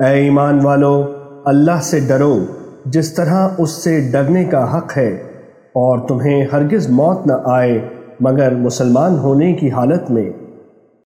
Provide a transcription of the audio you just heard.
اے ایمان والو، اللہ سے ڈرو، جس طرح اس سے ڈرنے کا حق ہے، اور تمہیں ہرگز موت نہ آئے مگر مسلمان ہونے کی حالت میں۔